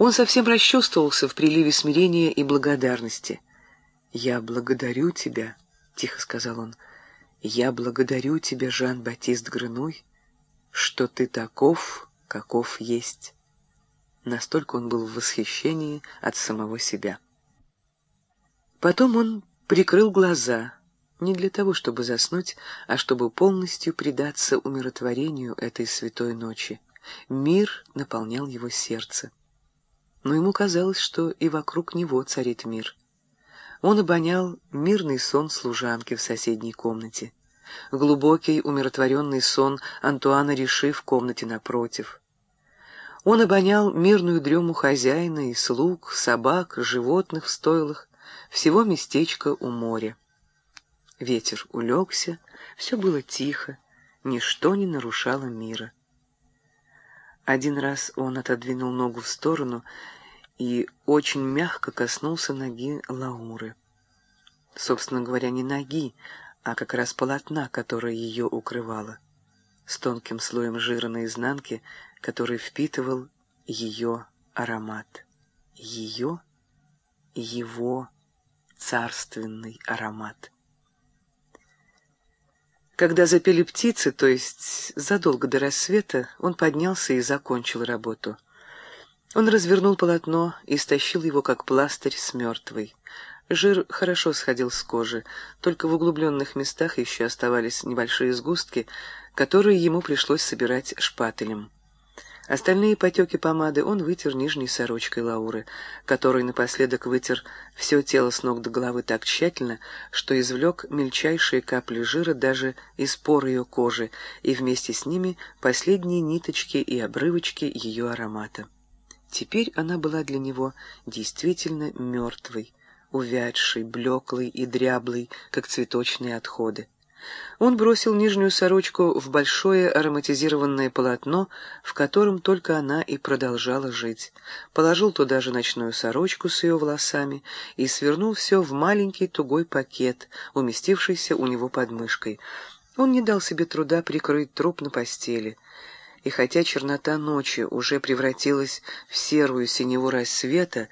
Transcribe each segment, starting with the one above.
Он совсем расчувствовался в приливе смирения и благодарности. «Я благодарю тебя», — тихо сказал он, — «я благодарю тебя, Жан-Батист Грынуй, что ты таков, каков есть». Настолько он был в восхищении от самого себя. Потом он прикрыл глаза, не для того, чтобы заснуть, а чтобы полностью предаться умиротворению этой святой ночи. Мир наполнял его сердце. Но ему казалось, что и вокруг него царит мир. Он обонял мирный сон служанки в соседней комнате, глубокий умиротворенный сон Антуана Риши в комнате напротив. Он обонял мирную дрему хозяина и слуг, собак, животных в стойлах, всего местечка у моря. Ветер улегся, все было тихо, ничто не нарушало мира. Один раз он отодвинул ногу в сторону и очень мягко коснулся ноги Лауры. Собственно говоря, не ноги, а как раз полотна, которое ее укрывало, с тонким слоем жира на изнанке, который впитывал ее аромат. Ее, его царственный аромат. Когда запели птицы, то есть задолго до рассвета, он поднялся и закончил работу. Он развернул полотно и стащил его, как пластырь, с мертвой. Жир хорошо сходил с кожи, только в углубленных местах еще оставались небольшие сгустки, которые ему пришлось собирать шпателем. Остальные потеки помады он вытер нижней сорочкой Лауры, который напоследок вытер все тело с ног до головы так тщательно, что извлек мельчайшие капли жира даже из пор ее кожи и вместе с ними последние ниточки и обрывочки ее аромата. Теперь она была для него действительно мертвой, увядшей, блеклой и дряблой, как цветочные отходы. Он бросил нижнюю сорочку в большое ароматизированное полотно, в котором только она и продолжала жить. Положил туда же ночную сорочку с ее волосами и свернул все в маленький тугой пакет, уместившийся у него под мышкой. Он не дал себе труда прикрыть труп на постели. И хотя чернота ночи уже превратилась в серую синеву рассвета,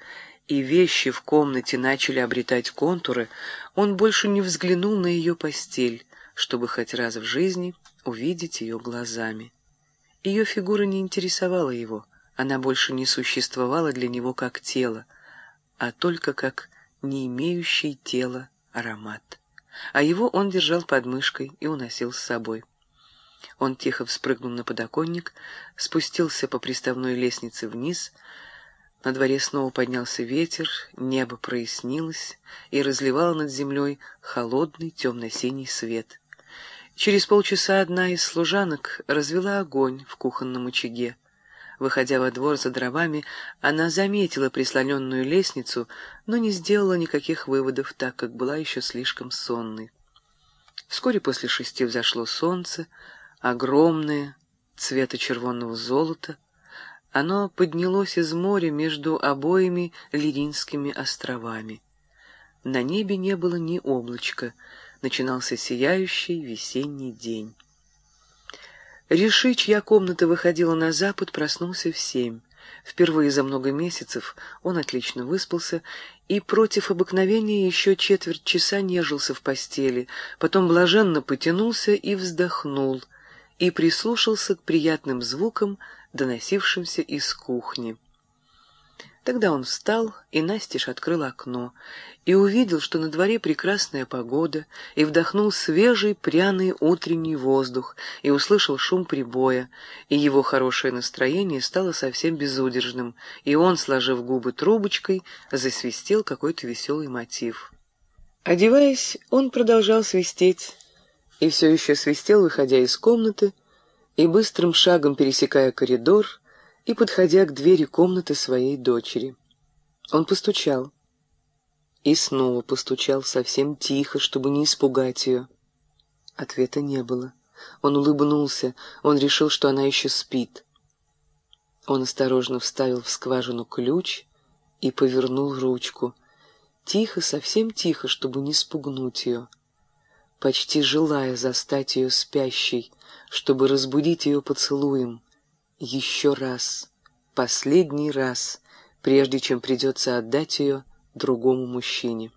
и вещи в комнате начали обретать контуры, он больше не взглянул на ее постель, чтобы хоть раз в жизни увидеть ее глазами. Ее фигура не интересовала его, она больше не существовала для него как тело, а только как не имеющий тела аромат. А его он держал под мышкой и уносил с собой. Он тихо вспрыгнул на подоконник, спустился по приставной лестнице вниз. На дворе снова поднялся ветер, небо прояснилось и разливало над землей холодный темно-синий свет. Через полчаса одна из служанок развела огонь в кухонном очаге. Выходя во двор за дровами, она заметила прислоненную лестницу, но не сделала никаких выводов, так как была еще слишком сонной. Вскоре после шести взошло солнце, огромное, цвета червонного золота. Оно поднялось из моря между обоими Лиринскими островами. На небе не было ни облачка — начинался сияющий весенний день. Реши, чья комната выходила на запад, проснулся в семь. Впервые за много месяцев он отлично выспался и против обыкновения еще четверть часа нежился в постели, потом блаженно потянулся и вздохнул, и прислушался к приятным звукам, доносившимся из кухни. Тогда он встал и настежь открыл окно, и увидел, что на дворе прекрасная погода, и вдохнул свежий пряный утренний воздух, и услышал шум прибоя, и его хорошее настроение стало совсем безудержным, и он, сложив губы трубочкой, засвистел какой-то веселый мотив. Одеваясь, он продолжал свистеть, и все еще свистел, выходя из комнаты, и быстрым шагом пересекая коридор, и подходя к двери комнаты своей дочери. Он постучал. И снова постучал совсем тихо, чтобы не испугать ее. Ответа не было. Он улыбнулся, он решил, что она еще спит. Он осторожно вставил в скважину ключ и повернул ручку. Тихо, совсем тихо, чтобы не спугнуть ее. Почти желая застать ее спящей, чтобы разбудить ее поцелуем — еще раз, последний раз прежде чем придется отдать ее другому мужчине.